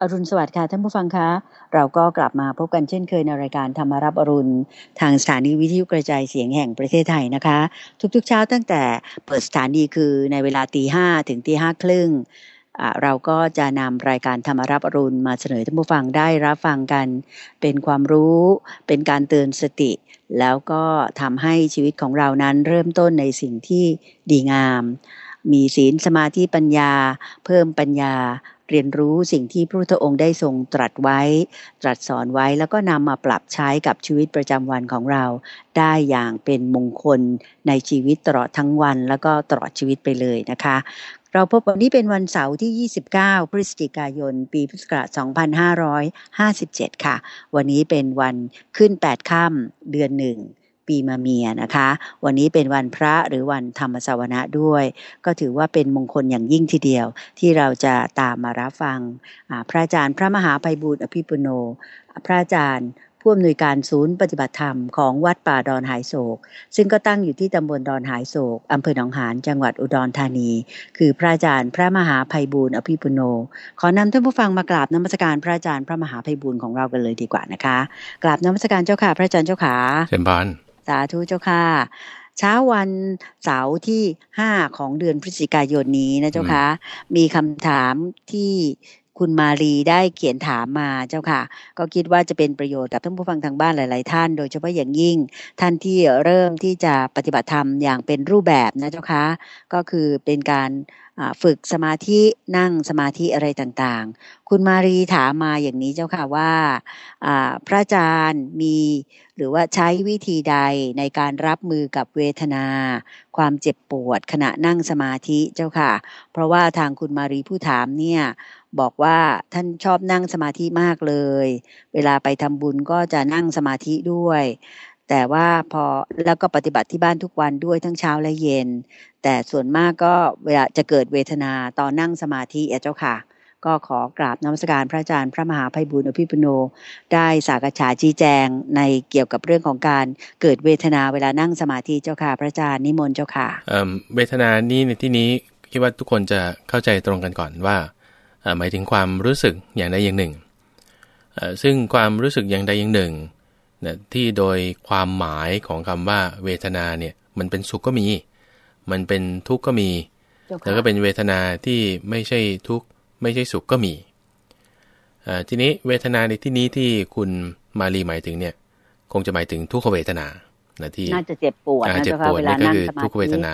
อรุณสวัสดิ์ค่ะท่านผู้ฟังคะ เราก็กลับมาพบกันเช่นเคยในรายการธรรมารับอรุณ ทางสถานีวิทยุกระจายเสียงแห่งประเทศไทยนะคะ ทุกๆเช้าตั้งแต่เปิดสถานีคือในเวลาตีห้ถึงตีห้าครึ่งเราก็จะนำรายการธรรมรับอรุณมาเสนอท่านผู้ฟังได้รับฟังกัน เป็นความรู้ เป็นการเตือนสติ แล้วก็ทำให้ชีวิตของเรานั้นเริ่มต้นในสิ่งที่ดีงาม มีศีลสมาธิปัญญา เพิ่มปัญญา เรียนรู้สิ่งที่พระพุทธองค์ได้ทรงตรัสไว้ ตรัสสอนไว้แล้วก็นำมาปรับใช้กับชีวิตประจำวันของเรา ได้อย่างเป็นมงคลในชีวิตตลอดทั้งวัน แล้วก็ตลอดชีวิตไปเลยนะคะ เราพบวันนี้เป็นวันเสาร์ที่ 29 พฤศจิกายน ปีพุทธศักราช2557 ค่ะ วันนี้เป็นวันขึ้น 8 ค่ำเดือนหนึ่ง ปีมาเมียนะคะ วันนี้เป็นวันพระหรือวันธรรมสวนะด้วย ก็ถือว่าเป็นมงคลอย่างยิ่งทีเดียว ที่เราจะตามมารับฟังพระอาจารย์พระมหาภัยบูร์อภิปุโน พระอาจารย์ผู้อำนวยการศูนย์ปฏิบัติธรรมของวัดป่าดอนหายโศก ซึ่งก็ตั้งอยู่ที่ตำบลดอนหายโศกอำเภอหนองหานจังหวัดอุดรธานี คือพระอาจารย์พระมหาภัยบูร์อภิปุโน ขอนำท่านผู้ฟังมากราบนมัสการพระอาจารย์พระมหาภัยบูร์ของเรากันเลยดีกว่านะคะ กราบนมัสการเจ้าค่ะพระอาจารย์เจ้าค่ะเชิญบาน สาธุเจ้าค่ะ เช้าวันเสาร์ที่ห้าของเดือนพฤศจิกายนนี้นะเจ้าค่ะ มีคำถามที่คุณมารีได้เขียนถามมาเจ้าค่ะ ก็คิดว่าจะเป็นประโยชน์กับท่านผู้ฟังทางบ้านหลาย ๆ ท่าน โดยเฉพาะอย่างยิ่งท่านที่เริ่มที่จะปฏิบัติธรรมอย่างเป็นรูปแบบนะเจ้าค่ะก็คือเป็นการ ฝึกสมาธินั่งสมาธิอะไรต่างๆ คุณมารีถามมาอย่างนี้เจ้าค่ะว่าพระอาจารย์มีหรือว่าใช้วิธีใดในการรับมือกับเวทนา ความเจ็บปวดขณะนั่งสมาธิเจ้าค่ะ เพราะว่าทางคุณมารีผู้ถามเนี่ยบอกว่าท่านชอบนั่งสมาธิมากเลย เวลาไปทำบุญก็จะนั่งสมาธิด้วย แต่ว่าพอแล้วก็ปฏิบัติที่บ้านทุกวันด้วยทั้งเช้าและเย็น แต่ส่วนมากก็เวลาจะเกิดเวทนาตอนนั่งสมาธิเจ้าค่ะ ก็ขอกราบนมัสการพระอาจารย์พระมหาภัยบุญอภิปุโน ได้สากฉาชี้แจงในเกี่ยวกับเรื่องของการเกิดเวทนาเวลานั่งสมาธิเจ้าค่ะ พระอาจารย์นิมนต์เจ้าค่ะเวทนานี้ในที่นี้คิดว่าทุกคนจะเข้าใจตรงกันก่อนว่าหมายถึงความรู้สึกอย่างใดอย่างหนึ่งซึ่งความรู้สึกอย่างใดอย่างหนึ่ง นะที่โดยความหมายของคำว่าเวทนาเนี่ยมันเป็นสุขก็มี มันเป็นทุกข์ก็มี แล้วก็เป็นเวทนาที่ไม่ใช่ทุกข์ไม่ใช่สุขก็มีทีนี้เวทนาในที่นี้ที่คุณมาลีหมายถึงเนี่ยคงจะหมายถึงทุกขเวทนานะที่น่าจะเจ็บปวดนะเจ็บปวดนี่ก็คือทุกขเวทนา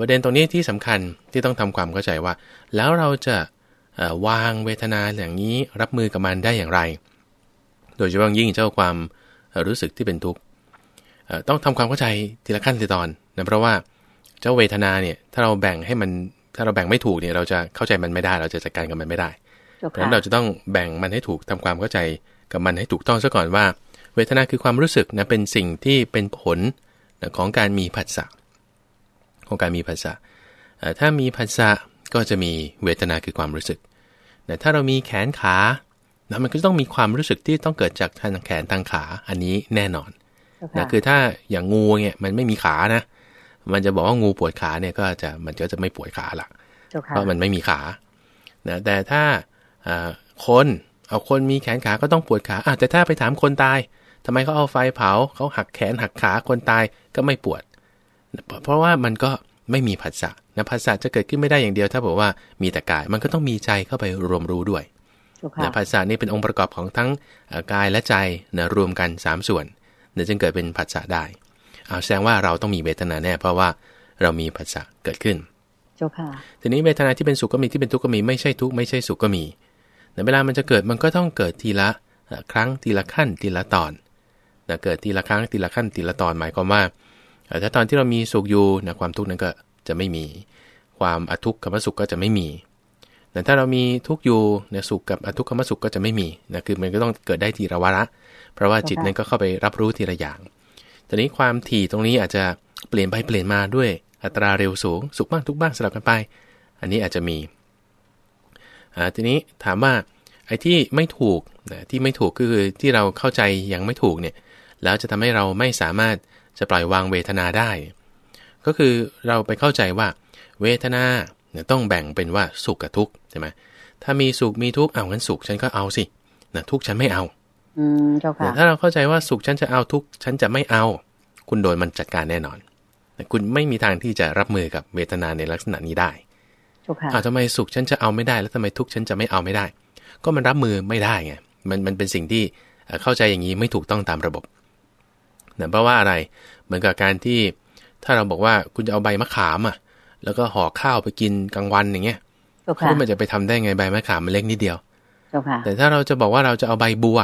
ประเด็นตรงนี้ที่สำคัญที่ต้องทำความเข้าใจว่า แล้วเราจะวางเวทนาอย่างนี้รับมือกับมันได้อย่างไร โดยเฉพาะยิ่งเจ้าความรู้สึกที่เป็นทุกข์ต้องทำความเข้าใจทีละขั้นทีตอนนะเพราะว่าเจ้าเวทนาเนี่ยถ้าเราแบ่งให้มันถ้าเราแบ่งไม่ถูกเนี่ยเราจะเข้าใจมันไม่ได้ เราจะจัดการกับมันไม่ได้เพราะฉะนั้นเราจะต้องแบ่งมันให้ถูกทำความเข้าใจกับมันให้ถูกต้องซะก่อนว่า เวทนาคือความรู้สึกนะเป็นสิ่งที่เป็นผลของการมีผัสสะของการมีผัสสะถ้ามีผัสสะก็จะมีเวทนาคือความรู้สึกแต่ถ้าเรามีแขนขา นะมันก็ต้องมีความรู้สึกที่ต้องเกิดจากทางแขนทางขาอันนี้แน่นอนนะคือถ้าอย่างงูเนี่ยมันไม่มีขานะ มันจะบอกว่างูปวดขาเนี่ยก็จะมันก็จะไม่ปวดขาละเพราะมันไม่มีขานะแต่ถ้าคนเอาคนมีแขนขาก็ต้องปวดขาอะแต่ถ้าไปถามคนตายทำไมเขาเอาไฟเผาเขาหักแขนหักขาคนตายก็ไม่ปวด เพราะว่ามันก็ไม่มีผัสสะนะภาษาจะเกิดขึ้นไม่ได้อย่างเดียว ถ้าบอกว่ามีแต่กายมันก็ต้องมีใจเข้าไปรวมรู้ด้วยนะ ภาษานี่เป็นองค์ประกอบของทั้งกายและใจนะรวมกัน 3 ส่วนเนี่ยจึงเกิดเป็นภาษาได้เอาแสดงว่าเราต้องมีเวทนาแน่ เพราะว่าเรามีภาษาเกิดขึ้นทีนี้เวทนาที่เป็นสุขก็มีที่เป็นทุกข์ก็มีไม่ใช่ทุกข์ไม่ใช่สุขก็มีในเวลามันจะเกิดมันก็ต้องเกิดทีละครั้งทีละขั้นทีละตอนนะเกิดทีละครั้งทีละขั้นทีละตอนหมายความว่าถ้าตอนที่เรามีสุขอยู่นะความทุกข์นั้นก็จะไม่มี ความอทุกขมสุขก็จะไม่มี แต่ถ้าเรามีทุกอยู่เนี่ยสุขกับอทุกขมสุขก็จะไม่มีนะคือมันก็ต้องเกิดได้ทีละวาระ เพราะว่าจิตนั้นก็เข้าไปรับรู้ทีละอย่างตอนนี้ความถี่ตรงนี้อาจจะเปลี่ยนไปเปลี่ยนมาด้วยอัตราเร็วสูง สุขบ้างทุกบ้างสลับกันไป อันนี้อาจจะมีทีนี้ถามว่าไอ้ที่ไม่ถูกที่ไม่ถูกก็คือที่เราเข้าใจยังไม่ถูกเนี่ยแล้วจะทำให้เราไม่สามารถจะปล่อยวางเวทนาได้ ก็คือเราไปเข้าใจว่า เวทนาเนี่ยต้องแบ่งเป็นว่าสุขกับทุกข์ใช่ไหมถ้ามีสุขมีทุกข์เอางั้นสุขฉันก็เอาสินะทุกข์ฉันไม่เอา อืมเจ้าค่ะถ้าเราเข้าใจว่าสุขฉันจะเอาทุกข์ฉันจะไม่เอา คุณโดนมันจัดการแน่นอนแต่คุณไม่มีทางที่จะรับมือกับเวทนาในลักษณะนี้ได้เจ้าค่ะอ้าวทำไมสุขฉันจะเอาไม่ได้ แล้วทำไมทุกข์ฉันจะไม่เอาไม่ได้ ก็มันรับมือไม่ได้ไงมันมันเป็นสิ่งที่เข้าใจอย่างนี้ไม่ถูกต้องตามระบบเนื่องเพราะว่าอะไร เหมือนกับการที่ถ้าเราบอกว่าคุณจะเอาใบมะขามอะ แล้วก็ห่อข้าวไปกินกลางวันอย่างเงี้ยเจ้าค่ะคุณมันจะไปทำได้ไงใบมะขามมันเล็กนิดเดียวเจ้าค่ะแต่ถ้าเราจะบอกว่าเราจะเอาใบบัว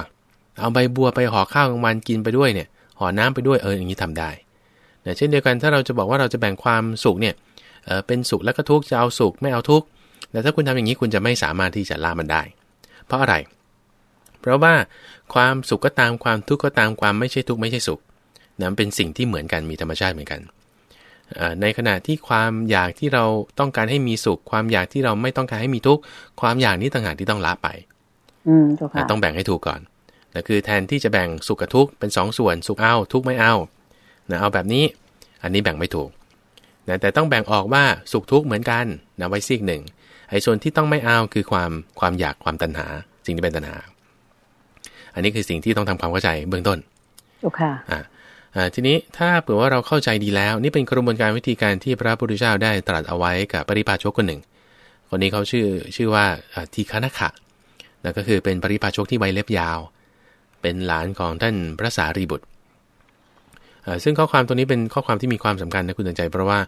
เอาใบบัวไปห่อข้าวกลางวันกินไปด้วยเนี่ย ห่อน้ำไปด้วยเอออย่างนี้ทำได้แต่เช่นเดียวกันถ้าเราจะบอกว่าเราจะแบ่งความสุขเนี่ยเออเป็นสุขแล้วก็ทุกข์จะเอาสุขไม่เอาทุกข์แต่ถ้าคุณทำอย่างนี้คุณจะไม่สามารถที่จะละมันได้ เพราะอะไร เพราะว่าความสุขก็ตามความทุกข์ก็ตามความไม่ใช่ทุกข์ไม่ใช่สุขนั้นเป็นสิ่งที่เหมือนกันมีธรรมชาติเหมือนกันเอ่อ ในขณะที่ความอยากที่เราต้องการให้มีสุข ความอยากที่เราไม่ต้องการให้มีทุกข์ความอยากนี้ต่างหากที่ต้องละไป อืมเจ้าค่ะต้องแบ่งให้ถูกก่อนนะคือแทนที่จะแบ่งสุขกับทุกข์เป็นสองส่วนสุขเอาทุกข์ไม่เอานะเอาแบบนี้ อันนี้แบ่งไม่ถูกนะแต่ต้องแบ่งออกว่าสุขทุกข์เหมือนกันนะไว้ซีกหนึ่งไอ้ส่วนที่ต้องไม่เอาคือความความอยากความตัณหาสิ่งที่เป็นตัณหา อันนี้คือสิ่งที่ต้องทำความเข้าใจเบื้องต้นเจ้าค่ะอ่าอ่า ทีนี้ถ้าเผื่อว่าเราเข้าใจดีแล้ว นี่เป็นกระบวนการวิธีการที่พระพุทธเจ้าได้ตรัสเอาไว้กับปริพาชกคนหนึ่ง คนนี้เขาชื่อชื่อว่าอ่าทีฆนาขะนั่นก็คือเป็นปริพาชกที่ไว้เล็บยาว เป็นหลานของท่านพระสารีบุตรอ่าซึ่งข้อความตัวนี้เป็นข้อความที่มีความสำคัญนะคุณตังใจ เพราะว่า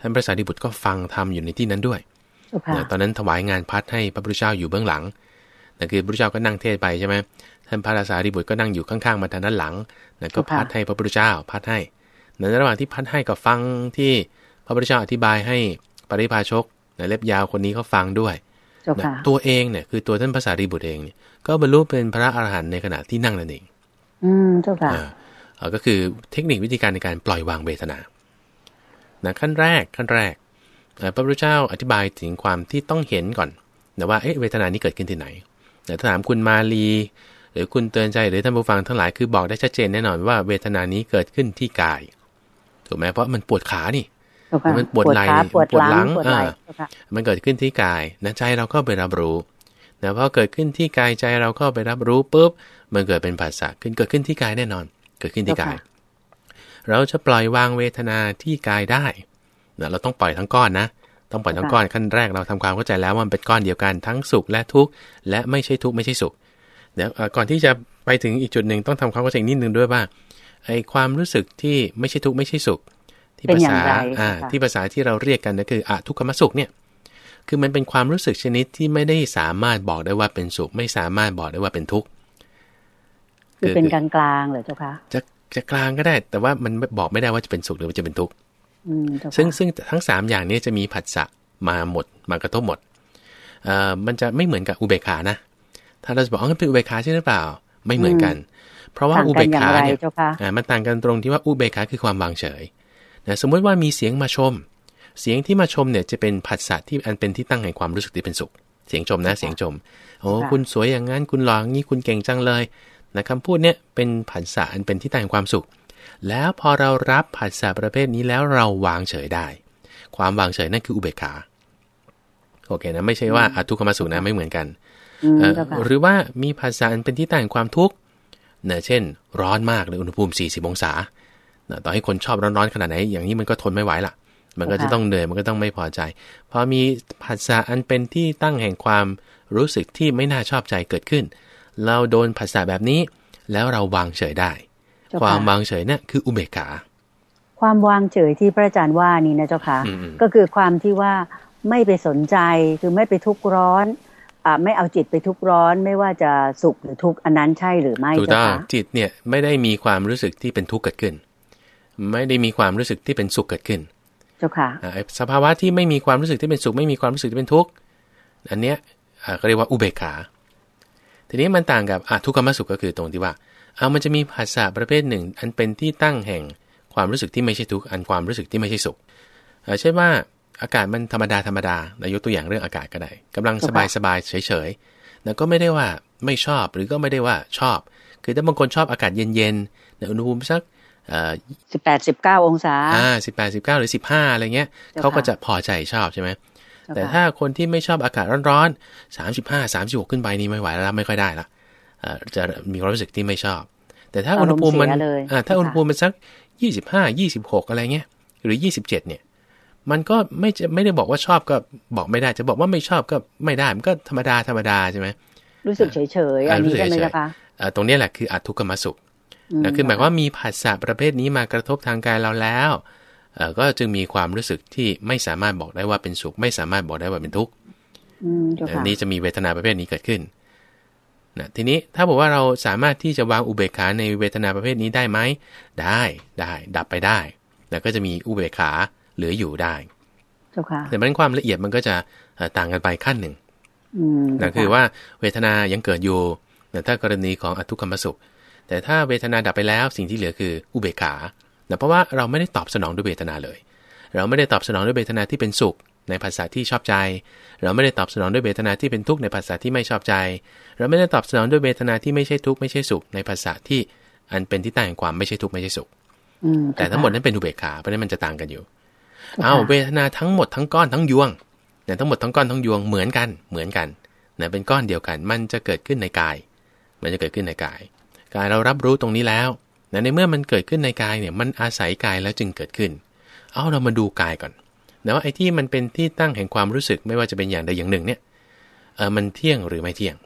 ท่านพระสารีบุตรก็ฟังธรรมอยู่ในที่นั้นด้วยเจ้าค่ะนะตอนนั้นถวายงานพัดให้พระพุทธเจ้าอยู่เบื้องหลังนั่นคือพระพุทธเจ้าก็นั่งเทศน์ไปใช่ไหมท่านพระราสารีบุตรก็นั่งอยู่ข้างๆมาทางด้านหลัง นั่นก็พัดให้พระพุทธเจ้าพัดให้ในระหว่างที่พัดให้ก็ฟังที่พระพุทธเจ้าอธิบายให้ปริพาชกในเล็บยาวคนนี้เขาฟังด้วยเจ้านะค่ะตัวเองเนี่ยคือตัวท่านพระสารีบุตรเองเนี่ยก็บรรลุเป็นพระอรหันต์ในขณะที่นั่งนั่นเอง อืมเจ้าค่ะอ่าเอ่อก็คือเทคนิควิธีการในการปล่อยวางเวทนานะขั้นแรกขั้นแรกเอ่อพระพุทธเจ้าอธิบายถึงความที่ต้องเห็นก่อนนะว่าเอ๊ะเวทนานี้เกิดขึ้นที่ไหนแต่ถ้าถามคุณมาลี หรือคุณเตือนใจหรือท่านผู้ฟังทั้งหลายคือบอกได้ชัดเจนแน่นอนว่าเวทนานี้เกิดขึ้นที่กายถูกไหมเพราะมันปวดขานี่เจ้าค่ะมันปวดไหล่ขาปวดปวดหหลัลังงปวดไหล่อ่าเจ้าค่ะมันเกิดขึ้นที่กายนะใจเราก็ไปรับรู้นะพอเกิดขึ้นที่กายใจเราก็ไปรับรู้ปุ๊บมันเกิดเป็นภาษาขึ้นเกิดขึ้นที่กายแน่นอน เกิดขึ้นที่กาย เราจะปล่อยวางเวทนาที่กายได้นะเราต้องปล่อยทั้งก้อนนะต้องปล่อยทั้งก้อนขั้นแรกเราทำความเข้าใจแล้วว่ามันเป็นก้อนเดียวกันทั้งสุขและทุกข์และไม่ใช่ทุกข์ไม่ใช่สุข เดี๋ยวเอ่อก่อนที่จะไปถึงอีกจุดหนึ่งต้องทำความเข้าใจนิดนึงด้วยว่าไอ้ความรู้สึกที่ไม่ใช่ทุกข์ไม่ใช่สุข ที่เป็นภาอย่างษาไรอ่าค่ะที่ภาษาที่เราเรียกกันก็คืออะทุกขมสุขเนี่ยคือมันเป็นความรู้สึกชนิดที่ไม่ได้สามารถบอกได้ว่าเป็นสุข ไม่สามารถบอกได้ว่าเป็นทุกข์คือเป็นกลางกลางๆเหรอเจ้าค่ะจะจะกลางก็ได้ แต่ว่ามันบอกไม่ได้ว่าจะเป็นสุขหรือว่าจะเป็นทุกข์อืมเจ้าค่ะซึ่งซึ่งทั้ง3อย่างนี้จะมีผัสสะมาหมดมากระทบหมดเอ่อมันจะไม่เหมือนกับอุเบกขานะ ถ้าเราจะบอกอ๋อมันเป็นอุเบกขาใช่หรือเปล่า ไม่เหมือนกัน เพราะว่าต่างอุกัเบนกอย่างขาไรเนี่ยเจ้าค่ะอ่ามันต่างกันตรงที่ว่าอุเบกขาคือความวางเฉยนะสมมติว่ามีเสียงมาชม เสียงที่มาชมเนี่ยจะเป็นผัสสะที่อันเป็นที่ตั้งแห่งความรู้สึกที่เป็นสุข เสียงชมนะเสียงชมโอ้ค่ะคุณสวยอย่างนั้นคุณหล่ออย่างนี้คุณเก่งจังเลยนะคำพูดเนี่ยเป็นผัสสะอันเป็นที่ตั้งแห่งความสุข แล้วพอเรารับผัสสะประเภทนี้แล้วเราวางเฉยได้ ความวางเฉยนั่นคืออุเบกขาโอเคนะไม่ใช่ว่าอะทุกขมสุขนะไม่เหมือนกัน อืมเอ่อเจ้าค่ะหรือว่ามีภาษาอันเป็นที่ตั้งแห่งความทุกข์เนี่ยเช่น ร้อนมากเลยอุณหภูมิ 40 องศานะต่อให้คนชอบร้อนๆขนาดไหนอย่างนี้มันก็ทนไม่ไหวล่ะ มันก็จะต้องเหนื่อยมันก็ต้องไม่พอใจ พอมีภาษาอันเป็นที่ตั้งแห่งความรู้สึกที่ไม่น่าชอบใจเกิดขึ้น เราโดนภาษาแบบนี้ แล้วเราวางเฉยได้เจ้าความค่ะวางเฉยเนี่ยคืออุเบกขาความวางเฉยที่พระอาจารย์ว่านี่นะเจ้าค่ะอืมก็คือความที่ว่าไม่ไปสนใจคือไม่ไปทุกข์ร้อนอ่า ไม่เอาจิตไปทุกข์ร้อน ไม่ว่าจะสุขหรือทุกข์อันนั้นใช่หรือไม่ถูกเจ้าต้องค่ะจิตเนี่ยไม่ได้มีความรู้สึกที่เป็นทุกข์เกิดขึ้น ไม่ได้มีความรู้สึกที่เป็นสุขเกิดขึ้น เจ้าค่ะอ่าไอ้สภาวะที่ไม่มีความรู้สึกที่เป็นสุข ไม่มีความรู้สึกที่เป็นทุกข์อันเนี้ยอ่าก็เรียกว่าอุเบกขา ทีนี้มันต่างกับอะทุกขมสุขก็คือตรงที่ว่า เอามันจะมีภาษาประเภทหนึ่ง อันเป็นที่ตั้งแห่งความรู้สึกที่ไม่ใช่ทุกข์อันความรู้สึกที่ไม่ใช่สุขเอ่อเช่นว่า อากาศมันธรรมดาธรรมดานายกตัวอย่างเรื่องอากาศก็ได้กำลังสบายสบายเฉยๆแล้วก็ไม่ได้ว่าไม่ชอบหรือก็ไม่ได้ว่าชอบ คือถ้าบางคนชอบอากาศเย็นๆในอุณหภูมิสักเอ่อสิบแปดสิบเก้าองศาอ่าสิบแปดสิบเก้าหรือสิบห้าอะไรเงี้ยเจ้าค่ะเขาก็จะพอใจชอบใช่ไหมแต่ถ้าคนที่ไม่ชอบอากาศร้อนๆสามสิบห้าสามสิบหกขึ้นไปนี่ไม่ไหวแล้วไม่ค่อยได้ละจะมีความรู้สึกที่ไม่ชอบ แต่ถ้าอุณหภูมิมันถ้าอุณหภูมิมันสักยี่สิบห้ายี่สิบหกอะไรเงี้ยหรือยี่สิบเจ็ดเนี่ย มันก็ไม่จะไม่ได้บอกว่าชอบก็บอกไม่ได้จะบอกว่าไม่ชอบก็ไม่ได้มันก็ธรรมดาธรรมดาใช่ไหมรู้สึกเฉยเฉยอันนี้ใช่ไหมคะตรงนี้แหละคืออัตุกรรมสุขนะคือหมายว่ามีผัสสะประเภทนี้มากระทบทางกายเราแล้วก็จึงมีความรู้สึกที่ไม่สามารถบอกได้ว่าเป็นสุข ไม่สามารถบอกได้ว่าเป็นทุกข์นี้จะมีเวทนาประเภทนี้เกิดขึ้นนะทีนี้ถ้าบอกว่าเราสามารถที่จะวางอุเบกขาในเวทนาประเภทนี้ได้ไหมได้ได้ ดับไปได้ แล้วก็จะมีอุเบกขา เหลืออยู่ได้แต่มันความละเอียดมันก็จะต่างกันไปขั้นหนึ่งนั่นคือว่าเวทนายังเกิดอยู่แต่ถ้ากรณีของอทุกขมสุข แต่ถ้าเวทนาดับไปแล้วสิ่งที่เหลือคืออุเบกขาเพราะว่าเราไม่ได้ตอบสนองด้วยเวทนาเลย เราไม่ได้ตอบสนองด้วยเวทนาที่เป็นสุข ในภาษาที่ชอบใจ เราไม่ได้ตอบสนองด้วยเวทนาที่เป็นทุกข์ในภาษาที่ไม่ชอบใจ เราไม่ได้ตอบสนองด้วยเวทนาที่ไม่ใช่ทุกข์ไม่ใช่สุข ในภาษาที่อันเป็นที่ตั้งแห่งความไม่ใช่ทุกข์ไม่ใช่สุขแต่ทั้งหมดนั้นเป็นอุเบกขาเพราะนั้นมันจะต่างกันอยู่ เอาเวทนาทั้งหมดทั้งก้อนทั้งยวงเนี่ยทั้งหมดทั้งก้อนทั้งยวงเหมือนกันเหมือนกันเนะเป็นก้อนเดียวกัน มันจะเกิดขึ้นในกาย มันจะเกิดขึ้นในกาย กายเรารับรู้ตรงนี้แล้วนะในเมื่อมันเกิดขึ้นในกายเนี่ยมันอาศัยกายแล้วจึงเกิดขึ้น เอาเรามาดูกายก่อนนะว่าไอ้ที่มันเป็นที่ตั้งแห่งความรู้สึกไม่ว่าจะเป็นอย่างใดอย่างหนึ่งเนี่ยเออมันเที่ยงหรือไม่เที่ยง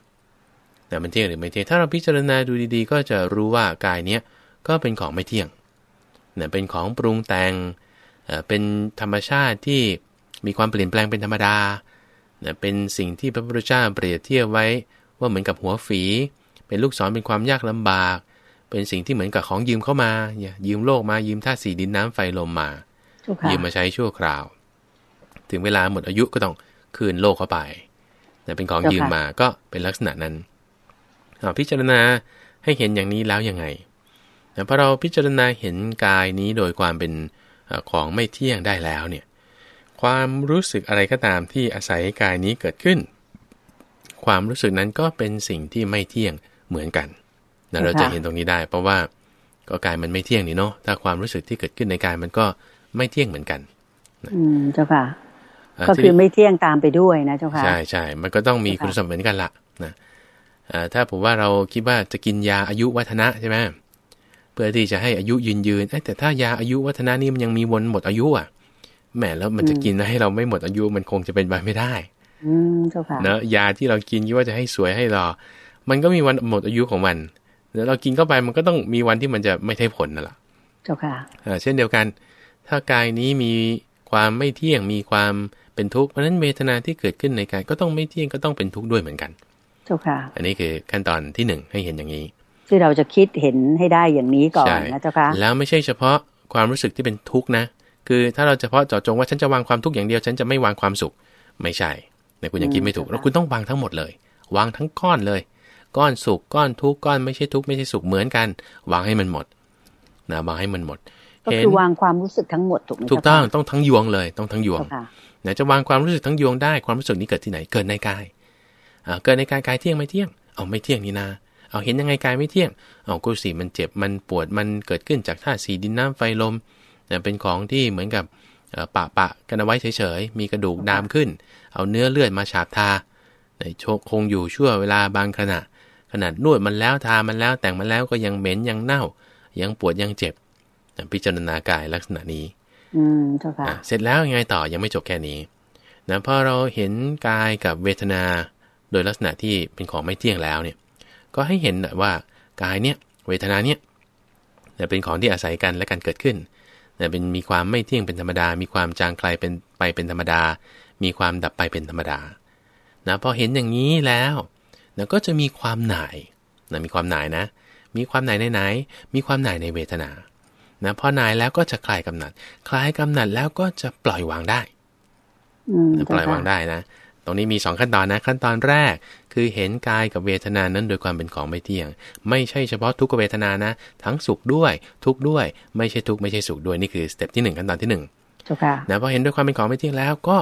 นะมันเที่ยงหรือไม่เที่ยง ถ้าเราพิจารณาดูดีๆ ก็จะรู้ว่ากายเนี้ยก็เป็นของไม่เที่ยงนะเป็นของปรุงแต่ง เออเป็นธรรมชาติที่มีความเปลี่ยนแปลงเป็นธรรมดานะเป็นสิ่งที่พระพุทธเจ้าเปรียบเทียบไว้ว่าเหมือนกับหัวฝี เป็นลูกศรเป็นความยากลำบาก เป็นสิ่งที่เหมือนกับของยืมเข้ามา ยืมโลกมายืมธาตุสี่ดินน้ำไฟลมมา ยืมมาใช้ชั่วคราว ถึงเวลาหมดอายุก็ต้องคืนโลกเข้าไปแต่เป็นของยืมมาก็เป็นลักษณะนั้นพิจารณาให้เห็นอย่างนี้แล้วยังไงพอเราพิจารณาเห็นกายนี้โดยความเป็น ของไม่เที่ยงได้แล้วเนี่ยความรู้สึกอะไรก็ตามที่อาศัยกายนี้เกิดขึ้น ความรู้สึกนั้นก็เป็นสิ่งที่ไม่เที่ยงเหมือนกันนะเราจะเห็นตรงนี้ได้ เพราะว่าก็กายมันไม่เที่ยงนี่เนาะถ้าความรู้สึกที่เกิดขึ้นในกายมันก็ไม่เที่ยงเหมือนกันอืมเจ้าค่ะก็คือไม่เที่ยงตามไปด้วยนะเจ้าค่ะใช่ใช่มันก็ต้องมีคุณสมบัติเหมือนกันละนะถ้าผมว่าเราคิดว่าจะกินยาอายุวัฒนะใช่ไหม เพื่อที่จะให้อายุยืนยืนแต่ถ้ายาอายุวัฒนะนี่มันยังมีวนหมดอายุอะแหมแล้วมันจะกินให้เราไม่หมดอายุมันคงจะเป็นไปไม่ได้อืมเจ้าค่ะเนอะยาที่เรากินคิดว่าจะให้สวยให้รอมันก็มีวันหมดอายุของมันแล้วเรากินเข้าไปมันก็ต้องมีวันที่มันจะไม่ได้ผลนั่นแหละเจ้าค่ะเช่นเดียวกัน ถ้ากายนี้มีความไม่เที่ยงมีความเป็นทุกข์เพราะนั้นเวทนาที่เกิดขึ้นในกายก็ต้องไม่เที่ยงก็ต้องเป็นทุกข์ด้วยเหมือนกัน เจ้าค่ะ อันนี้คือขั้นตอนที่หนึ่งให้เห็นอย่างนี้ ที่เราจะคิดเห็นให้ได้อย่างนี้ก่อนนะเจ้าค่ะแล้วไม่ใช่เฉพาะความรู้สึกที่เป็นทุกข์นะ คือถ้าเราเฉพาะเจาะจงว่าฉันจะวางความทุกข์อย่างเดียว ฉันจะไม่วางความสุขไม่ใช่ในคุณยังคิดไม่ถูกแล้วคุณต้องวางทั้งหมดเลยวางทั้งก้อนเลย ก้อนสุขก้อนทุกข์ก้อนไม่ใช่ทุกข์ไม่ใช่สุขเหมือนกัน วางให้มันหมดนะวางให้มันหมดก็คือวางความรู้สึกทั้งหมดถูกไหมถูกต้องต้องทั้งยวงเลยต้องทั้งยวงนะจะวางความรู้สึกทั้งยวงได้ความรู้สึกนี้เกิดที่ไหนเกิดในกายเกิดในกายกายเที่ยงไม่เที่ยงเอาไม่เที่ยงนี่นา เอาเห็นยังไงกายไม่เที่ยง เอากุศลมันเจ็บมันปวดมันเกิดขึ้นจากธาตุสีดินน้ำไฟลมเป็นของที่เหมือนกับปะปะกันเอาไว้เฉยๆ มีกระดูกดามขึ้น เอาเนื้อเลือดมาฉาบทาโชคงอยู่ชั่วเวลาบางขณะ ขนาดนวดมันแล้วทามันแล้วแต่งมันแล้วก็ยังเหม็นยังเน่า ยังปวดยังเจ็บพิจารณากายลักษณะนี้ อืมเจ้าค่ะเสร็จแล้วยังไงต่อยังไม่จบแค่นี้นะพอเราเห็นกายกับเวทนา โดยลักษณะที่เป็นของไม่เที่ยงแล้วเนี่ย ก็ให้เห็นว่ากายเนี่ยเวทนาเนี่ยเป็นของที่อาศัยกันและกันเกิดขึ้นนะเป็นมีความไม่เที่ยงเป็นธรรมดา มีความจางคลายเป็นไปเป็นธรรมดา มีความดับไปเป็นธรรมดานะพอเห็นอย่างนี้แล้วนะก็จะมีความหน่ายนะมีความหน่ายนะ มีความหน่ายในไหน มีความหน่ายในเวทนานะพอหน่ายแล้วก็จะคลายกำหนัด คลายกำหนัดแล้วก็จะปล่อยวางได้ปล่อยวางได้นะ ตรงนี้มี2ขั้นตอนนะ ขั้นตอนแรก คือเห็นกายกับเวทนานั้นโดยความเป็นของไม่เที่ยง ไม่ใช่เฉพาะทุกขเวทนานะ ทั้งสุขด้วย ทุกด้วย ไม่ใช่ทุกไม่ใช่สุขด้วยนี่คือสเต็ปที่1ขั้นตอนที่1นึ่งนะพอเห็นด้วยความเป็นของไม่เที่ยงแล้วก็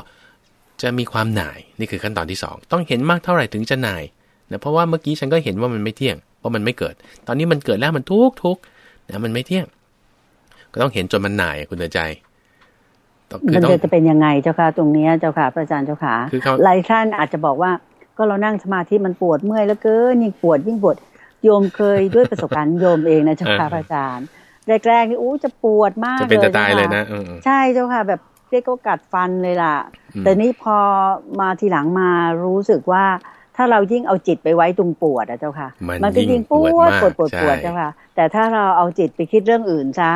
จะมีความหน่ายนี่คือขั้นตอนที่ 2 ต้องเห็นมากเท่าไหร่ถึงจะหน่ายนะเพราะว่าเมื่อกี้ฉันก็เห็นว่ามันไม่เที่ยงว่ามันไม่เกิด ตอนนี้มันเกิดแล้วมันทุกทุกนะมันไม่เที่ยง ก็ต้องเห็นจนมันหน่ายคุณเตือนใจมันจะเป็นยังไงเจ้าค่ะตรงนี้เจ้าค่ะพระอาจารย์เจ้าค่ะหลายท่านอาจจะบอกว่า ก็เรานั่งสมาธิมันปวดเมื่อยแล้วเกินยิ่งปวดยิ่งปวดโยมเคยด้วยประสบการณ์โยมเองนะเจ้าค่ะพระอาจารย์แรกๆนี่อู้จะปวดมากเลยจะเป็นจะตายเลยนะใช่เจ้าค่ะ แบบเรียกก็กัดฟันเลยล่ะ แต่นี่พอมาทีหลังมารู้สึกว่า ถ้าเรายิ่งเอาจิตไปไว้ตรงปวดอะเจ้าค่ะ มันก็ยิ่งปวดปวดปวดปวดเจ้าค่ะ แต่ถ้าเราเอาจิตไปคิดเรื่องอื่นซะ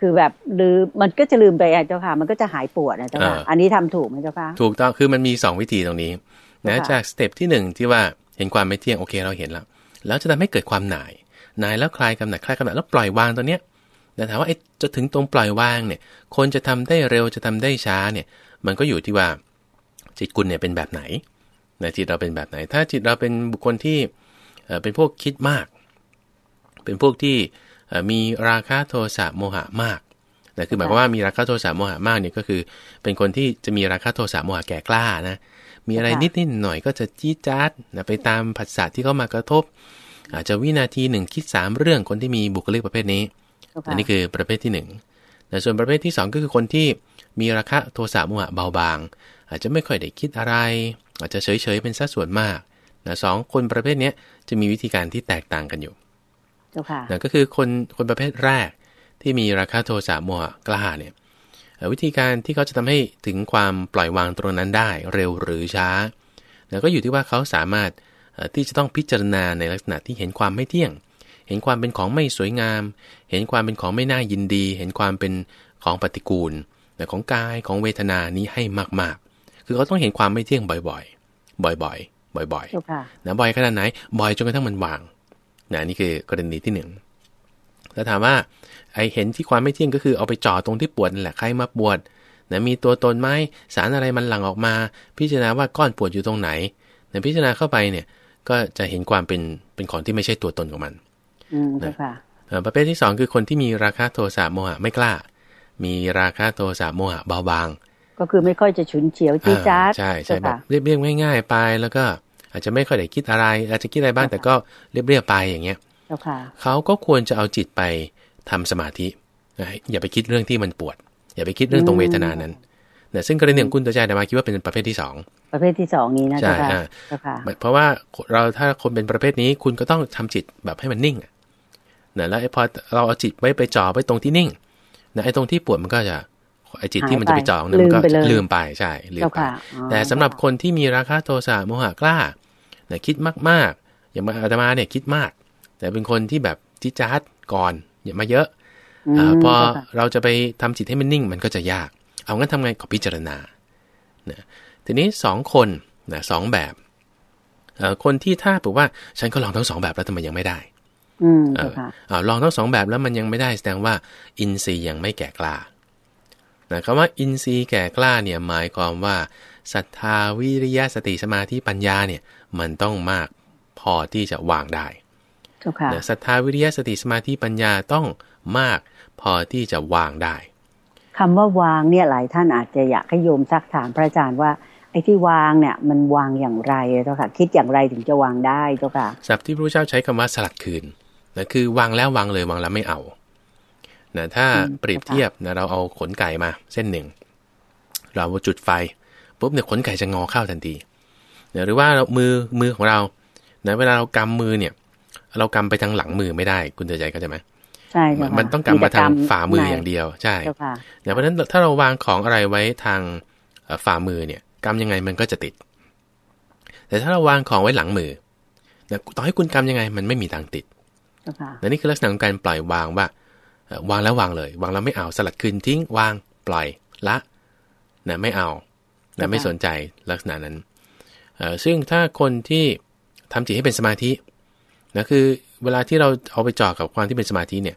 คือแบบลืมมันก็จะลืมไปอะเจ้าค่ะ มันก็จะหายปวดนะเจ้าค่ะ อันนี้ทำถูกไหมเจ้าค่ะ ถถูกต้องคือมันมีสองวิธีตรงนี้ นะจาก step ที่หนึ่งที่ว่าเห็นความไม่เที่ยงโอเคเราเห็นแล้ว แล้วจะทำให้เกิดความหน่ายหน่ายแล้วคลายกำหนัดคลายกำหนัดแล้วปล่อยวางตัวเนี้ยแต่ถามว่าไอ้จะถึงตรงปล่อยวางเนี่ย คนจะทำได้เร็วจะทำได้ช้าเนี่ย มันก็อยู่ที่ว่าจิตคุณเนี่ยเป็นแบบไหนนะจิตเราเป็นแบบไหน ถ้าจิตเราเป็นบุคคลที่เป็นพวกคิดมาก เป็นพวกที่มีราคะโทสะโมหะมากนะคือหมายความว่ามีราคะโทสะโมหะมากเนี่ยก็คือ เป็นคนที่จะมีราคะโทสะโมหะแก่กล้านะ มีอะไรนิดนิดหน่อยก็จะจี้จัดนะไปตามผัสสะที่เข้ามากระทบ อาจจะวินาทีหนึ่งคิด3เรื่องคนที่มีบุคลิกประเภทนี้ อันนี้คือประเภทที่1แต่ส่วนประเภทที่2ก็คือคนที่มีราคะโทสะโมหะเบาบาง อาจจะไม่ค่อยได้คิดอะไร อาจจะเฉยๆเป็นสัดส่วนมากนะสองคนประเภทนี้จะมีวิธีการที่แตกต่างกันอยู่นะก็คือคนคนประเภทแรกที่มีราคาโทสะโมหะกล้าเนี่ย วิธีการที่เขาจะทำให้ถึงความปล่อยวางตรงนั้นได้เร็วหรือช้านะก็อยู่ที่ว่าเขาสามารถที่จะต้องพิจารณาในลักษณะที่เห็นความไม่เที่ยง เห็นความเป็นของไม่สวยงาม เห็นความเป็นของไม่น่ายินดี เห็นความเป็นของปฏิกูลแต่ของกายของเวทนานี้ให้มากๆ คือเขาต้องเห็นความไม่เที่ยงบ่อยๆ บ่อยๆ บ่อยๆนะบ่อยขนาดไหน บ่อยจนกระทั่งมันวางนะนี่คือกรณีที่หนึ่ง แล้วถามว่าไอเห็นที่ความไม่เที่ยงก็คือเอาไปจ่อตรงที่ปวดนั่นแหละใครมาปวดนะมีตัวตนไหมสารอะไรมันหลั่งออกมา พิจารณาว่าก้อนปวดอยู่ตรงไหนนะพิจารณาเข้าไปเนี่ยก็จะเห็นความเป็นเป็นของที่ไม่ใช่ตัวตนของมันนะประเภทที่สองคือคนที่มีราคะโทสะโมหะไม่กล้า มีราคะโทสะโมหะเบาบาง ก็คือไม่ค่อยจะฉุนเฉียวจี้จ้าใช่ใช่แบบเรียบๆง่าย ๆ ไปแล้วก็อาจจะไม่ค่อยได้คิดอะไร อาจจะคิดอะไรบ้างแต่ก็เรียบๆไปอย่างเงี้ย เขาก็ควรจะเอาจิตไปทำสมาธิอย่าไปคิดเรื่องที่มันปวด อย่าไปคิดเรื่องตรงเวทนานั้นเนี่ยซึ่งกรณีของคุณตัวใจแต่มาคิดว่าเป็นประเภทที่สองประเภทที่สองนี้นะใช่เพราะว่าเราถ้าคนเป็นประเภทนี้คุณก็ต้องทำจิตแบบให้มันนิ่งนะแล้วไอ้พอเราเอาจิตไว้ไปจ่อไว้ตรงที่นิ่งนะไอ้ตรงที่ปวดมันก็จะไอ้จิตที่มันจะไปจ่อเนี่ยมันก็ลืมไปใช่ลืมไปแต่สำหรับคนที่มีราคะโทสะโมหะกล้านะคิดมากๆ อย่างมาอาตมาเนี่ยคิดมาก แต่เป็นคนที่แบบที่จัดก่อนอย่ามาเยอะอพอเราจะไปทำจิตให้มันนิ่ง มันก็จะยาก เอางั้นทำไงก็พิจารณานะทีนี้สองคนนะสองแบบคนที่ถ้าบอกว่าฉันก็ลองทั้งสองแบบแล้วทำไมยังไม่ได้อืมอลองทั้งสองแบบแล้วมันยังไม่ได้แสดงว่า อินทรีย์ยังไม่แก่กล้านะคำว่าอินทรีย์แก่กล้าเนี่ยหมายความว่าศรัทธาวิริยะสติสมาธิปัญญาเนี่ย มันต้องมากพอที่จะวางได้ ศรัทธาวิริยะสติสมาธิปัญญาต้องมากพอที่จะวางได้คำว่าวางเนี่ยหลายท่านอาจจะอยากให้โยมซักถามพระอาจารย์ว่าไอ้ที่วางเนี่ยมันวางอย่างไรเจ้าค่ะคิดอย่างไรถึงจะวางได้เจ้าค่ะศัพท์ที่พระเจ้าใช้คำว่าสลัดคืนนะคือวางแล้ววางเลยวางแล้วไม่เอานะถ้าเปรียบเทียบนะเราเอาขนไก่มาเส้นหนึ่ง เราจุดไฟปุ๊บเนี่ยขนไก่จะงอเข้าทันทีนะหรือว่าเรามือมือของเรานะเวลาเรากำมือเนี่ย เรากำไปทางหลังมือไม่ได้ คุณเตือใจก็จะไหมใช่มันต้องกำมาทางฝ่ามืออย่างเดียว ใช่เพราะฉะนั้นถ้าเราวางของอะไรไว้ทางฝ่ามือเนี่ยกำยังไงมันก็จะติด แต่ถ้าเราวางของไว้หลังมือนะต่อให้คุณกำยังไงมันไม่มีทางติดและนี่คือลักษณะของการปล่อยวางว่าวางแล้ววางเลย วางแล้วไม่เอาสลัดคืนทิ้ง วางปล่อยละนะไม่เอานะไม่สนใจลักษณะนั้นซึ่งถ้าคนที่ทำจิตให้เป็นสมาธิ นะคือเวลาที่เราเอาไปจ่อกับความที่เป็นสมาธิเนี่ย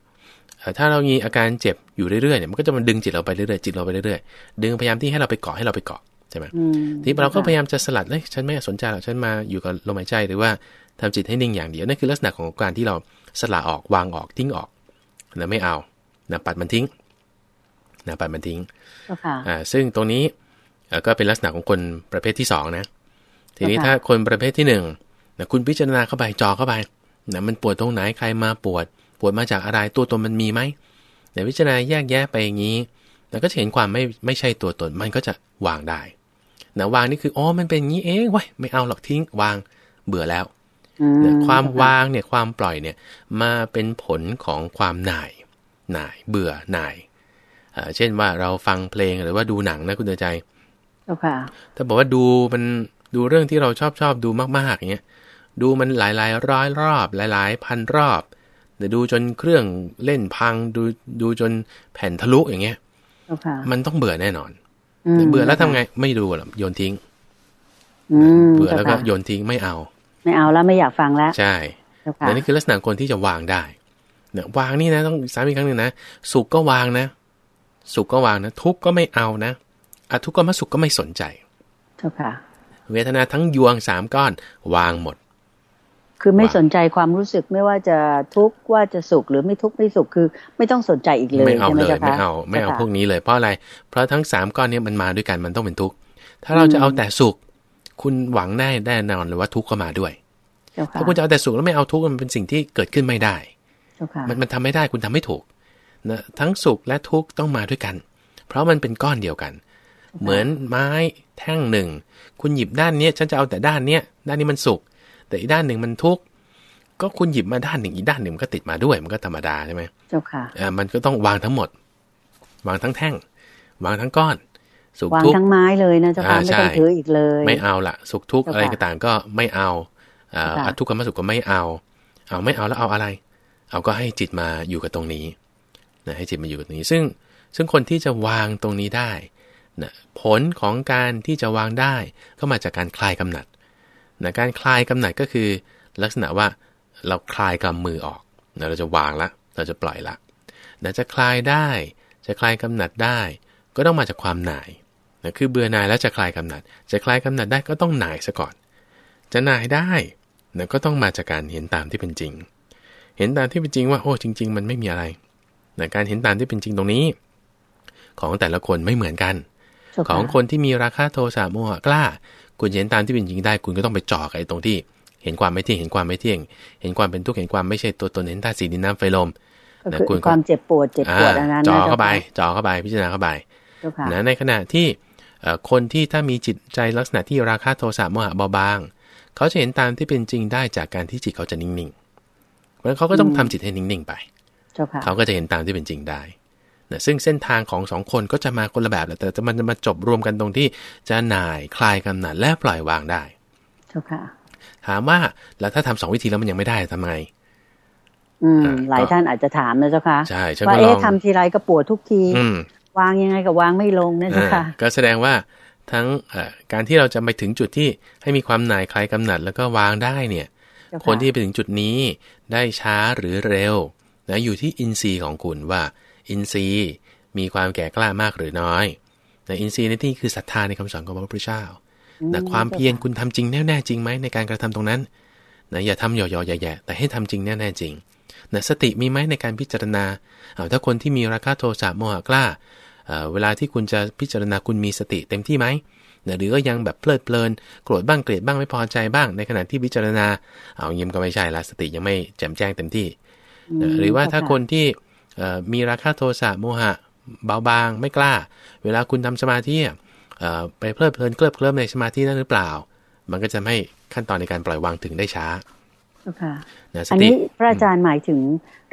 ถ้าเรามีอาการเจ็บอยู่เรื่อยๆเนี่ยมันก็จะมันดึงจิตเราไปเรื่อยๆจิตเราไปเรื่อยๆดึงพยายามที่ให้เราไปเกาะให้เราไปเกาะใช่ไหมทีเราก็พยายามจะสลัดเลยฉันไม่สนใจหรอกฉันมาอยู่กับลมหายใจหรือว่าทำจิตให้นิ่งอย่างเดียวนั่นคือลักษณะของการที่เราสละออกวางออกทิ้งออกนะไม่เอานะปัดมันทิ้งนะปัดมันทิ้งอ่าซึ่งตรงนี้ก็เป็นลักษณะของคนประเภทที่สองนะ ทีนี้ถ้าคนประเภทที่หนึ่งนะคุณพิจารณาเข้าไปจอเข้าไป นะมันปวดตรงไหนใครมาปวด ปวดมาจากอะไรตัวตนมันมีไหมแต่พิจารณาแยกแยะไปอย่างนี้แล้วก็จะเห็นความไม่ไม่ใช่ตัวตนมันก็จะวางได้นะวางนี่คืออ๋อมันเป็นอย่างนี้เองว้ยไม่เอาหรอกทิ้งวางเบื่อแล้วนะความวางเนี่ยความปล่อยเนี่ยมาเป็นผลของความหน่ายหน่ายเบื่อหน่ายเช่นว่าเราฟังเพลงหรือว่าดูหนังนะคุณเตือใจถ้าบอกว่าดูมันดูเรื่องที่เราชอบชอบดูมากๆอย่างเงี้ย ดูมันหลายหลายร้อยรอบ หลายหลายพันรอบแต่ดูจนเครื่องเล่นพังดูดูจนแผ่นทะลุอย่างเงี้ยมันต้องเบื่อแน่นอนเบื่อแล้วทำไงไม่ดูหรอกโยนทิ้งเบื่อแล้วก็โยนทิ้งไม่เอา ไม่เอาแล้วไม่อยากฟังแล้ว ใช่แต่นี่คือลักษณะคนที่จะวางได้เนี่ยวางนี่นะต้องซ้ำอีกครั้งหนึ่งนะสุขก็วางนะ สุขก็วางนะ ทุกข์ก็ไม่เอานะอทุกข์ก็มาสุขก็ไม่สนใจเจ้าค่ะ เวทนาทั้งยวงสามก้อน วางหมด คือไม่สนใจความรู้สึกไม่ว่าจะทุกข์ว่าจะสุขหรือไม่ทุกข์ไม่สุขคือ ไม่ต้องสนใจอีกเลยไม่เอาเลยไม่เอาไม่เอาพวกนี้เลยเพราะอะไร เพราะทั้งสามก้อนนี้มันมาด้วยกันมันต้องเป็นทุกข์ถ้าเราจะเอาแต่สุข คุณหวังแน่แน่นอนเลยว่าทุกข์ก็มาด้วยถ้าคุณจะเอาแต่สุขแล้วไม่เอาทุกข์มันเป็นสิ่งที่เกิดขึ้นไม่ได้มันมันทำไม่ได้คุณทำไม่ถูกนะทั้งสุขและทุกข์ต้องมาด้วยกัน เพราะมันเป็นก้อนเดียวกัน เหมือนไม้แท่งหนึ่ง คุณหยิบด้านเนี้ยฉันจะเอาแต่ด้านเนี้ยด้านนี้มันสุก แต่อีกด้านหนึ่งมันทุกข์ก็คุณหยิบมาด้านหนึ่งอีกด้านหนึ่งมันก็ติดมาด้วยมันก็ธรรมดาใช่ไหมเจ้าค่ะอ่ามันก็ต้องวางทั้งหมด วางทั้งแท่ง วางทั้งก้อนสุกทุกข์วางทั้งไม้เลยนะเจ้าค่ะไม่ต้องถืออีกเลย ไม่เอาละสุกทุกข์อะไรก็ต่างก็ไม่เอาอ่าทุกข์กับมสุขก็ไม่เอา เอาไม่เอาแล้วเอาอะไร เอาก็ให้จิตมาอยู่กับตรงนี้นะให้จิตมาอยู่กับตรงนี้ ซึ่งซึ่งคนที่จะวางตรงนี้ได้นะผลของการที่จะวางได้ก็มาจากการคลายกำหนัด นะการคลายกำหนัดก็คือ ลักษณะว่าเราคลายกำมือออกนะเราจะวางละ เราจะปล่อยละนะจะคลายได้ จะคลายกำหนัดได้ ก็ต้องมาจากความหน่ายนะคือเบื่อหน่ายแล้วจะคลายกำหนัด จะคลายกำหนัดได้ก็ต้องหน่ายซะก่อน จะหน่ายได้นะก็ต้องมาจากการเห็นตามที่เป็นจริง เห็นตามที่เป็นจริงว่าโอ้จริง ๆ มันไม่มีอะไรนะการเห็นตามที่เป็นจริงตรงนี้ ของแต่ละคนไม่เหมือนกัน ของคนที่มีราคาโทสะโมหะกล้า คุณเห็นตามที่เป็นจริงได้ คุณก็ต้องไปจ่อไอ้ตรงที่ เห็นความไม่เที่ยง เห็นความไม่เที่ยง เห็นความเป็นทุกข์ เห็นความไม่ใช่ตัวตน เห็นธาตุสีดินน้ำไฟลมนะคุณความเจ็บปวด เจ็บปวดอันนั้นจ่อเข้าไป จ่อเข้าไป พิจารณาเข้าไปนะในขณะที่คนที่ถ้ามีจิตใจลักษณะที่ราคาโทสะโมหะเบาบาง เขาจะเห็นตามที่เป็นจริงได้จากการที่จิตเขาจะนิ่งๆเพราะเขาก็ต้องทำจิตให้นิ่งๆไป เขาก็จะเห็นตามที่เป็นจริงได้ นะซึ่งเส้นทางของสองคนก็จะมาคนละแบบแหละแต่มันจะมาจบรวมกันตรงที่จะหน่ายคลายกำหนัดและปล่อยวางได้เจ้าค่ะถามว่าแล้วถ้าทำสองวิธีแล้วมันยังไม่ได้ทำไงอืม หลายท่านอาจจะถามนะเจ้าค่ะใช่ว่าเอ๊ะทำทีไรก็ปวดทุกทีวางยังไงกับวางไม่ลงนะเจ้าค่ะก็แสดงว่าทั้งการที่เราจะไปถึงจุดที่ให้มีความหน่ายคลายกำหนัดแล้วก็วางได้เนี่ย คนที่ไปถึงจุดนี้ได้ช้าหรือเร็วนะอยู่ที่อินทรีย์ของคุณว่า อินทรีย์มีความแก่กล้ามากหรือน้อยแต่อินทรีย์ในที่คือศรัทธาในคำสอนของพระพุทธเจ้านะความเพียรคุณทำจริงแน่แน่จริงไหมในการกระทำตรงนั้นนะอย่าทำหย่อๆแย่ๆแต่ให้ทำจริงแน่แน่จริงนะสติมีไหมในการพิจารณาเอาถ้าคนที่มีราคะโทสะโมหะกล้าเวลาที่คุณจะพิจารณาคุณมีสติเต็มที่ไหมนะหรือก็ยังแบบเพลิดเพลินโกรธบ้างเกลียดบ้างไม่พอใจบ้าง ในขณะที่พิจารณาเอายิ้มก็ไม่ใช่ละสติยังไม่แจ่มแจ้งเต็มที่ หรือว่าถ้าคนที่ มีราคะโทสะโมหะเบาบางไม่กล้า เวลาคุณทำสมาธิไปเพลิดเพลินเคลิบเคลิ้มในสมาธินั้นหรือเปล่า มันก็จะไม่ขั้นตอนในการปล่อยวางถึงได้ช้าค่ะอันนี้พระอาจารย์หมายถึง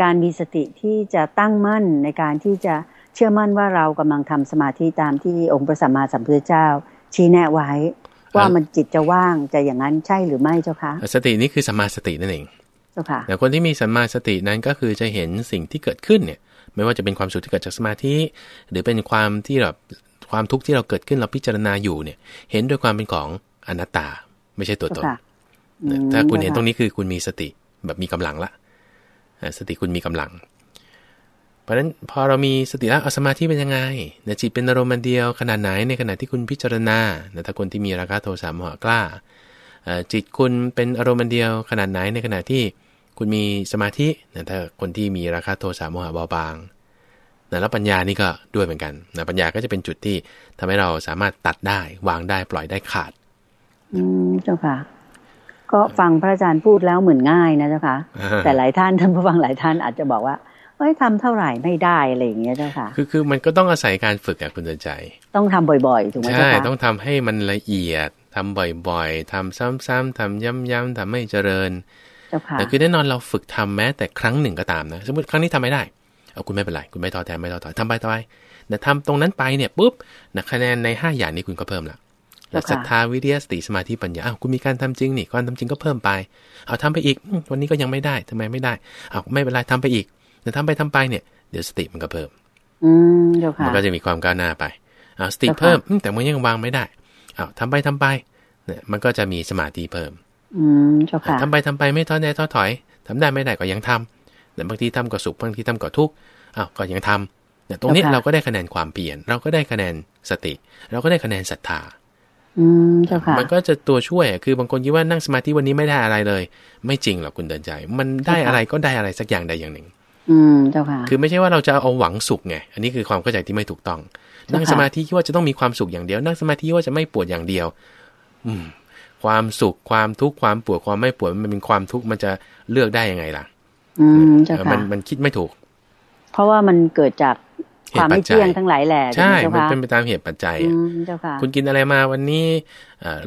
การมีสติที่จะตั้งมั่นในการที่จะเชื่อมั่นว่าเรากำลังทำสมาธิตามที่องค์พระสัมมาสัมพุทธเจ้า ชี้แนะไว้ ว่ามันจิตจะว่างจะอย่างนั้นใช่หรือไม่เจ้าคะสตินี้คือสัมมาสตินั่นเอง แต่คนที่มีสัมมาสตินั้นก็คือจะเห็นสิ่งที่เกิดขึ้นเนี่ย ไม่ว่าจะเป็นความสุขที่เกิดจากสมาธิ หรือเป็นความที่แบบความทุกข์ที่เราเกิดขึ้นเราพิจารณาอยู่เนี่ย เห็นด้วยความเป็นของอนัตตา ไม่ใช่ตัวตนถ้าคุณเห็นตรงนี้คือคุณมีสติแบบมีกำลังละสติคุณมีกำลัง เพราะฉะนั้นพอเรามีสติแล้วเอาสมาธิเป็นยังไงนจิตเป็นอารมณ์เดียวขนาดไหนในขณะที่คุณพิจารณาถ้าคนที่มีราคะโทสะโมหะกล้าจิตคุณเป็นอารมณ์เดียวขนาดไหนในขณะที่ คุณมีสมาธินะถ้าคนที่มีราคาโทสะโมหะเบาบางนะแล้วปัญญานี่ก็ด้วยเหมือนกันนะปัญญาก็จะเป็นจุดที่ทำให้เราสามารถตัดได้วางได้ปล่อยได้ขาด อืมเจ้าค่ะ ก็ฟังพระอาจารย์พูดแล้วเหมือนง่ายนะเจ้าค่ะ แต่หลายท่านท่านผู้ฟังหลายท่านอาจจะบอกว่าเอ้ยทำเท่าไหร่ไม่ได้อะไรอย่างเงี้ยเจ้าค่ะ คือคือมันก็ต้องอาศัยการฝึกอะคุณเดินใจ ต้องทำบ่อยๆถูกไหมใช่ต้องทำให้มันละเอียดทำบ่อยๆทำซ้ำๆทำย้ำๆทำไม่เจริญ แต่คือแน่นอนเราฝึกทำแม้แต่ครั้งหนึ่งก็ตามนะสมมติครั้งนี้ทำไม่ได้เอาคุณไม่เป็นไรคุณไม่ท้อแท้ไม่ท้อถอยทำไปต่อไปแต่ทำตรงนั้นไปเนี่ยปุ๊บนะคะแนนใน 5 อย่างนี้คุณก็เพิ่มละแล้วศรัทธาวิทยาสติสมาธิปัญญาอ้าวคุณมีการทำจริงนี่การทำจริงก็เพิ่มไป เอาทำไปอีกวันนี้ก็ยังไม่ได้ทำไมไม่ได้เอาไม่เป็นไรทำไปอีกแต่ทำไปทำไปเนี่ยเดี๋ยวสติมันก็เพิ่มอืมเจ้าค่ะมันก็จะมีความก้าวหน้าไปเอาสติเพิ่มแต่มันยังวางไม่ได้เอาทำไปทำไปเนี่ยมันก็จะมีสมาธิเพิ่ม อืมเจ้าค่ะทำไปทำไปไม่ท้อแท้ท้อถอยทำได้ไม่ได้ก็ยังทำแต่บางทีทำก็สุขบางทีทำก็ทุกข์อ้าวก็ยังทำเนี่ยตรงนี้เราก็ได้คะแนนความเปลี่ยน เราก็ได้คะแนนสติ เราก็ได้คะแนนศรัทธาอืมเจ้าค่ะมันก็จะตัวช่วยคือบางคนคิดว่านั่งสมาธิวันนี้ไม่ได้อะไรเลย ไม่จริงหรอกคุณเดินใจ มันได้อะไรก็ได้อะไรสักอย่างใดอย่างหนึ่ง อืมเจ้าค่ะ คือไม่ใช่ว่าเราจะเอาหวังสุขไง อันนี้คือความเข้าใจที่ไม่ถูกต้อง นั่งสมาธิคิดว่าจะต้องมีความสุขอย่างเดียว นั่งสมาธิว่าจะไม่ปวดอย่างเดียว อืม ความสุขความทุกข์ความปวดความไม่ปวดมันเป็นความทุกข์มันจะเลือกได้ยังไงล่ะ อืมเจ้าค่ะมันมันคิดไม่ถูก เพราะว่ามันเกิดจากความไม่เที่ยงทั้งหลายแหล่ใช่มันเป็นไปตามเหตุปัจจัยคุณกินอะไรมาวันนี้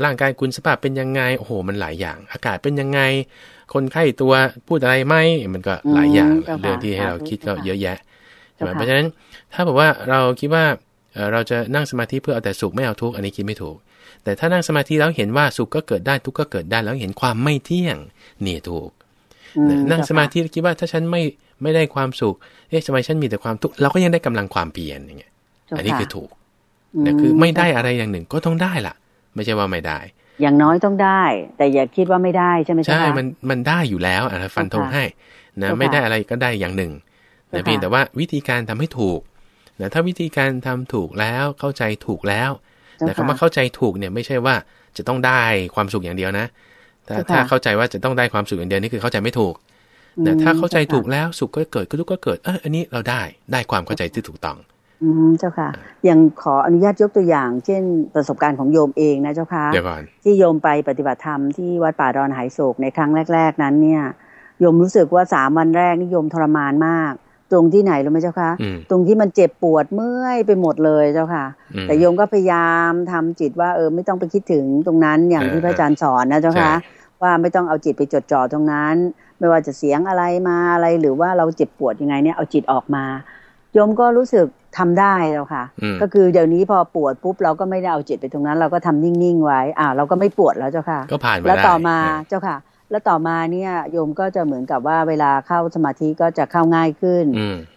ร่างกายคุณสภาพเป็นยังไงโอ้โหมันหลายอย่าง อากาศเป็นยังไง คนไข้ตัวพูดอะไรไหมมันก็หลายอย่างเรื่องที่ให้เราคิดก็เยอะแยะใช่ไหมเพราะฉะนั้นถ้าบอกว่าเราคิดว่าเราจะนั่งสมาธิเพื่อเอาแต่สุขไม่เอาทุกข์อันนี้คิดไม่ถูก แต่ถ้านั่งสมาธิแล้วเห็นว่าสุขก็เกิดได้ทุกข์ก็เกิดได้แล้วเห็นความไม่เที่ยงนี่ถูกนั่งสมาธิคิดว่าถ้าฉันไม่ไม่ได้ความสุขเอ๊ะทำไมฉันมีแต่ความทุกข์เราก็ยังได้กำลังความเปลี่ยนอย่างเงี้ยอันนี้คือถูกนี่คือไม่ได้อะไรอย่างหนึ่งก็ต้องได้ล่ะ ไม่ใช่ว่าไม่ได้ อย่างน้อยต้องได้ แต่อย่าคิดว่าไม่ได้ใช่ไหมใช่ มันมันได้อยู่แล้วอะฟันธงให้นะไม่ได้อะไรก็ได้อย่างหนึ่งแต่เพียงแต่ว่าวิธีการทำให้ถูกนะถ้าวิธีการทำถูกแล้วเข้าใจถูกแล้ว แต่คำว่าเข้าใจถูกเนี่ยไม่ใช่ว่าจะต้องได้ความสุขอย่างเดียวนะแต่ถ้าเข้าใจว่าจะต้องได้ความสุขอย่างเดียวนี่คือเข้าใจไม่ถูกแต่ถ้าเข้าใจถูกแล้วสุขก็เกิดทุกข์ก็เกิดเอออันนี้เราได้ได้ความเข้าใจที่ถูกต้องอืมเจ้าค่ะ อย่างขออนุญาตยกตัวอย่าง เช่นประสบการณ์ของโยมเองนะเจ้าค่ะเดี๋ยวก่อนที่โยมไปปฏิบัติธรรมที่วัดป่าดอนหายโศกในครั้งแรก ๆ นั้นเนี่ยโยมรู้สึกว่าสามวันแรกนี่โยมทรมานมาก ตรงที่ไหนรู้ไหมเจ้าค่ะตรงที่มันเจ็บปวดเมื่อยไปหมดเลยเจ้าค่ะ แต่โยมก็พยายามทำจิตว่าเออไม่ต้องไปคิดถึงตรงนั้นอย่างที่พระอาจารย์สอนนะเจ้าค่ะว่าไม่ต้องเอาจิตไปจดจ่อตรงนั้น ไม่ว่าจะเสียงอะไรมาอะไรหรือว่าเราเจ็บปวดยังไงเนี่ยเอาจิตออกมาโยมก็รู้สึกทำได้แล้วค่ะ ก็คือเดี๋ยวนี้พอปวดปุ๊บเราก็ไม่ได้เอาจิตไปตรงนั้น เราก็ทำนิ่งๆไว้อ่าเราก็ไม่ปวดแล้วเจ้าค่ะ ก็ผ่านไปแล้วต่อมาเจ้าค่ะ แล้วต่อมาเนี่ยโยมก็จะเหมือนกับว่าเวลาเข้าสมาธิก็จะเข้าง่ายขึ้น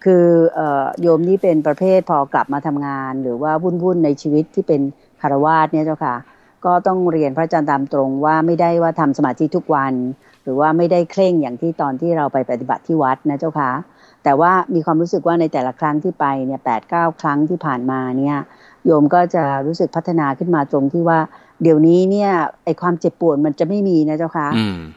คือเอ่อโยมนี่เป็นประเภทพอกลับมาทำงาน หรือว่าวุ่นๆในชีวิตที่เป็นคารวาสเนี่ยเจ้าค่ะ ก็ต้องเรียนพระอาจารย์ตามตรงว่าไม่ได้ว่าทำสมาธิทุกวัน หรือว่าไม่ได้เคร่งอย่างที่ตอนที่เราไปปฏิบัติที่วัดนะเจ้าค่ะ แต่ว่ามีความรู้สึกว่าในแต่ละครั้งที่ไปเนี่ยแปดเก้าครั้งที่ผ่านมาเนี่ยโยมก็จะรู้สึกพัฒนาขึ้นมาตรงที่ว่า เดี๋ยวนี้เนี่ยไอความเจ็บปวดมันจะไม่มีนะเจ้าค่ะ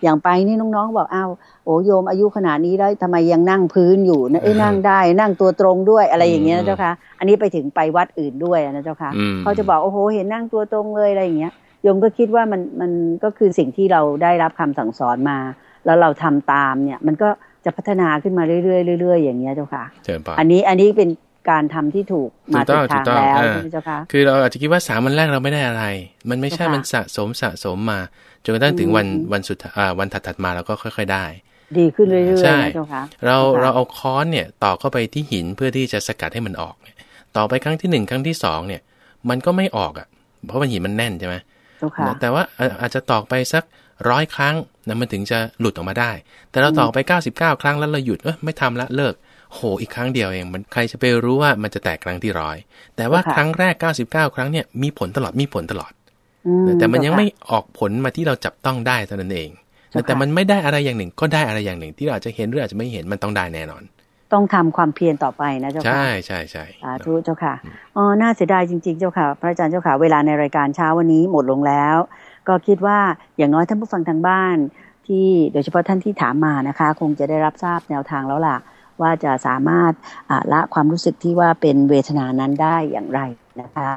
อย่างไปนี่น้องๆบอกอ้าวโอ้โยมอายุขนาดนี้แล้วทำไมยังนั่งพื้นอยู่นะเอ้นั่งได้นั่งตัวตรงด้วยอะไรอย่างเงี้ยนะเจ้าค่ะอันนี้ไปถึงไปวัดอื่นด้วยนะเจ้าค่ะเขาจะบอกโอ้โหเห็นนั่งตัวตรงเลยอะไรอย่างเงี้ยโยมก็คิดว่ามันมันก็คือสิ่งที่เราได้รับคำสั่งสอนมา แล้วเราทำตามเนี่ยมันก็จะพัฒนาขึ้นมาเรื่อยๆเรื่อยๆอย่างเงี้ยเจ้าค่ะอันนี้อันนี้เป็น การทำที่ถูกมาถูกทางแล้วเจ้าค่ะคือเราอาจจะคิดว่าสามวันแรกเราไม่ได้อะไร มันไม่ใช่มันสะสมสะสมมาจนกระทั่งถึงวันวันสุดอ่าวันถัดๆมาเราก็ค่อย ๆได้ ดีขึ้นเรื่อยๆใช่เจ้าค่ะเราเราเอาค้อนเนี่ยต่อเข้าไปที่หินเพื่อที่จะสกัดให้มันออก ต่อไปครั้งที่หนึ่งครั้งที่สองเนี่ย มันก็ไม่ออกอะ เพราะมันหินมันแน่นใช่ไหมแต่ว่าอาจจะตอกไปสักร้อยครั้งนะมันถึงจะหลุดออกมาได้ แต่เราตอกไป 99 ครั้งแล้วเราหยุดเออไม่ทำละเลิก โหอีกครั้งเดียวเองมันใครจะไปรู้ว่ามันจะแตกครั้งที่ร้อยแต่ว่าครั้งแรก 99 ครั้งเนี่ยมีผลตลอดมีผลตลอดแต่มันยังไม่ออกผลมาที่เราจับต้องได้เท่านั้นเอง แต่มันไม่ได้อะไรอย่างหนึ่ง ก็ได้อะไรอย่างหนึ่ง ที่เราอาจจะเห็นหรืออาจจะไม่เห็นมันต้องได้แน่นอน ต้องทำความเพียรต่อไปนะเจ้าค่ะใช่ใช่ใช่สาธุเจ้าค่ะอ๋อน่าเสียดายจริง ๆ เจ้าค่ะ พระอาจารย์เจ้าค่ะ เวลาในรายการเช้าวันนี้หมดลงแล้ว ก็คิดว่าอย่างน้อยท่านผู้ฟังทางบ้าน ที่โดยเฉพาะท่านที่ถามมานะคะ คงจะได้รับทราบแนวทางแล้วล่ะ ว่าจะสามารถละความรู้สึกที่ว่าเป็นเวทนานั้นได้อย่างไรนะคะ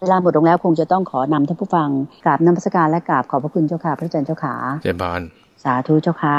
เวลาหมดลงแล้วคงจะต้องขอนำท่านผู้ฟังกราบนมัสการและกราบขอบพระคุณเจ้าค่ะพระอาจารย์เจ้าค่ะเจบานสาธุเจ้าค่ะ